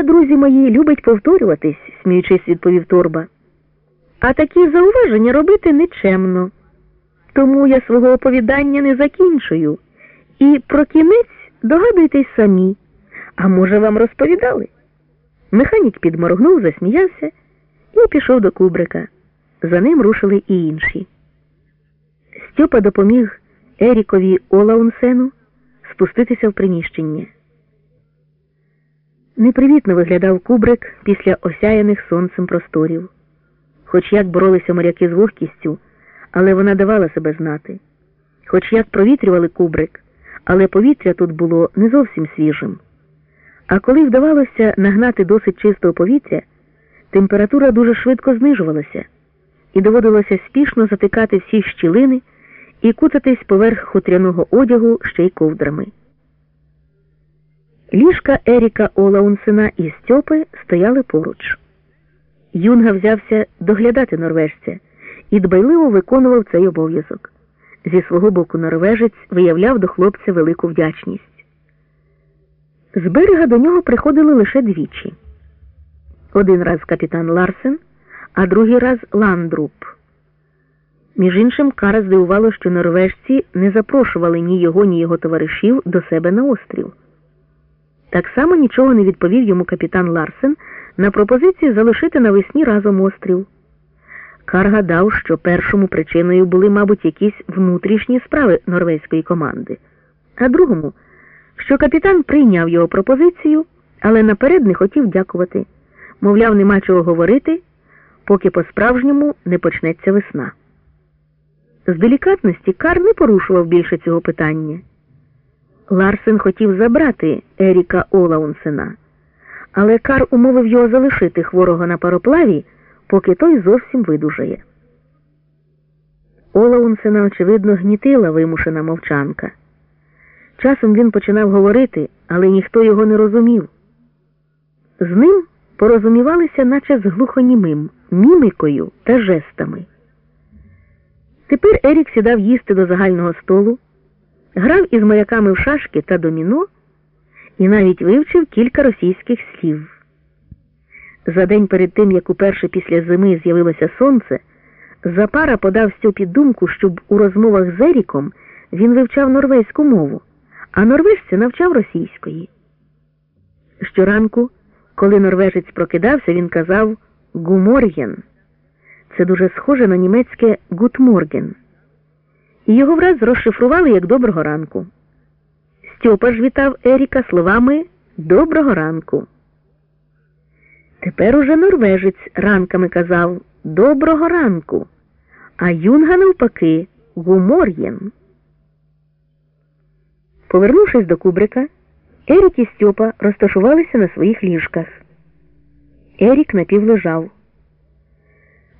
Історія, друзі мої, любить повторюватись, сміючись, відповів торба. А такі зауваження робити нечемно. Тому я свого оповідання не закінчую. І про кінець догадуйтесь самі. А може, вам розповідали? Механік підморгнув, засміявся і пішов до кубрика. За ним рушили і інші. Стьопа допоміг Ерікові Олаунсену спуститися в приміщення. Непривітно виглядав кубрик після осяяних сонцем просторів. Хоч як боролися моряки з вогкістю, але вона давала себе знати. Хоч як провітрювали кубрик, але повітря тут було не зовсім свіжим. А коли вдавалося нагнати досить чистого повітря, температура дуже швидко знижувалася, і доводилося спішно затикати всі щілини і кутатись поверх хутряного одягу ще й ковдрами. Ліжка Еріка Олаунсена і Стьопи стояли поруч. Юнга взявся доглядати норвежця і дбайливо виконував цей обов'язок. Зі свого боку норвежець виявляв до хлопця велику вдячність. З берега до нього приходили лише двічі. Один раз капітан Ларсен, а другий раз Ландруб. Між іншим, Кара здивувало, що норвежці не запрошували ні його, ні його товаришів до себе на острів. Так само нічого не відповів йому капітан Ларсен на пропозицію залишити навесні разом острів. Кар гадав, що першому причиною були, мабуть, якісь внутрішні справи норвезької команди, а другому, що капітан прийняв його пропозицію, але наперед не хотів дякувати. Мовляв, нема чого говорити, поки по-справжньому не почнеться весна. З делікатності Кар не порушував більше цього питання. Ларсен хотів забрати Еріка Олаунсена, але Кар умовив його залишити хворого на пароплаві, поки той зовсім видужає. Олаунсена, очевидно, гнітила вимушена мовчанка. Часом він починав говорити, але ніхто його не розумів. З ним порозумівалися, наче з глухонімим, мімікою та жестами. Тепер Ерік сідав їсти до загального столу, грав із моряками в шашки та доміно і навіть вивчив кілька російських слів. За день перед тим, як уперше після зими з'явилося сонце, Запара подав Стьопі думку, щоб у розмовах з Еріком він вивчав норвезьку мову, а норвежці навчав російської. Щоранку, коли норвежець прокидався, він казав Гумор'єн. Це дуже схоже на німецьке Гутморген. І його враз розшифрували як доброго ранку. Стьопа ж вітав Еріка словами Доброго ранку. Тепер уже норвежець ранками казав Доброго ранку, а юнга навпаки Гумор'єн. Повернувшись до кубрика, Ерік і Стьопа розташувалися на своїх ліжках. Ерік напівлежав.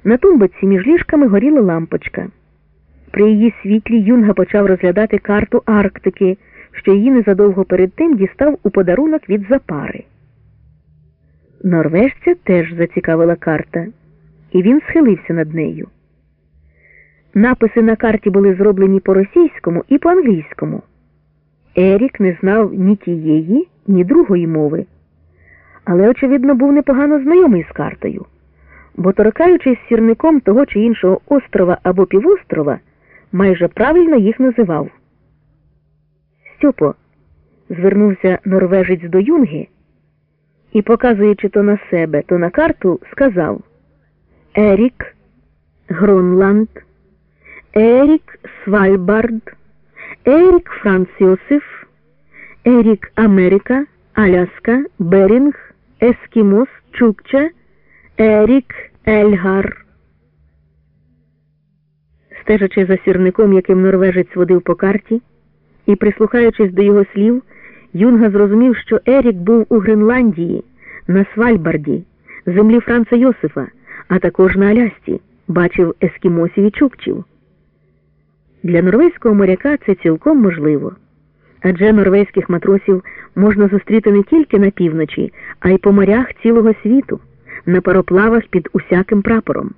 На тумбочці між ліжками горіла лампочка. При її світлі Юнга почав розглядати карту Арктики, що її незадовго перед тим дістав у подарунок від Запари. Норвежця теж зацікавила карта, і він схилився над нею. Написи на карті були зроблені по російському і по англійському. Ерік не знав ні тієї, ні другої мови, але, очевидно, був непогано знайомий з картою бо торкаючись сірником того чи іншого острова або півострова, майже правильно їх називав. Стьопо, звернувся норвежець до юнги і, показуючи то на себе, то на карту, сказав Ерік, Гронланд, Ерік Свальбард, Ерік Франц Йосиф, Ерік Америка, Аляска, Берінг, Ескімос, Чукча. Ерік Ельгар. Стежачи за сірником, яким норвежець водив по карті, і прислухаючись до його слів, Юнга зрозумів, що Ерік був у Гренландії, на Свальбарді, землі Франца Йосифа, а також на Алясці, бачив ескімосів і чукчів. Для норвезького моряка це цілком можливо. Адже норвезьких матросів можна зустріти не тільки на півночі, а й по морях цілого світу на пароплавах під усяким прапором.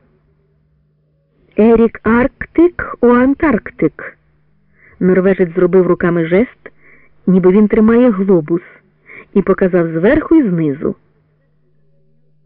Ерік Арктик у Антарктик. Норвежець зробив руками жест, ніби він тримає глобус, і показав зверху і знизу.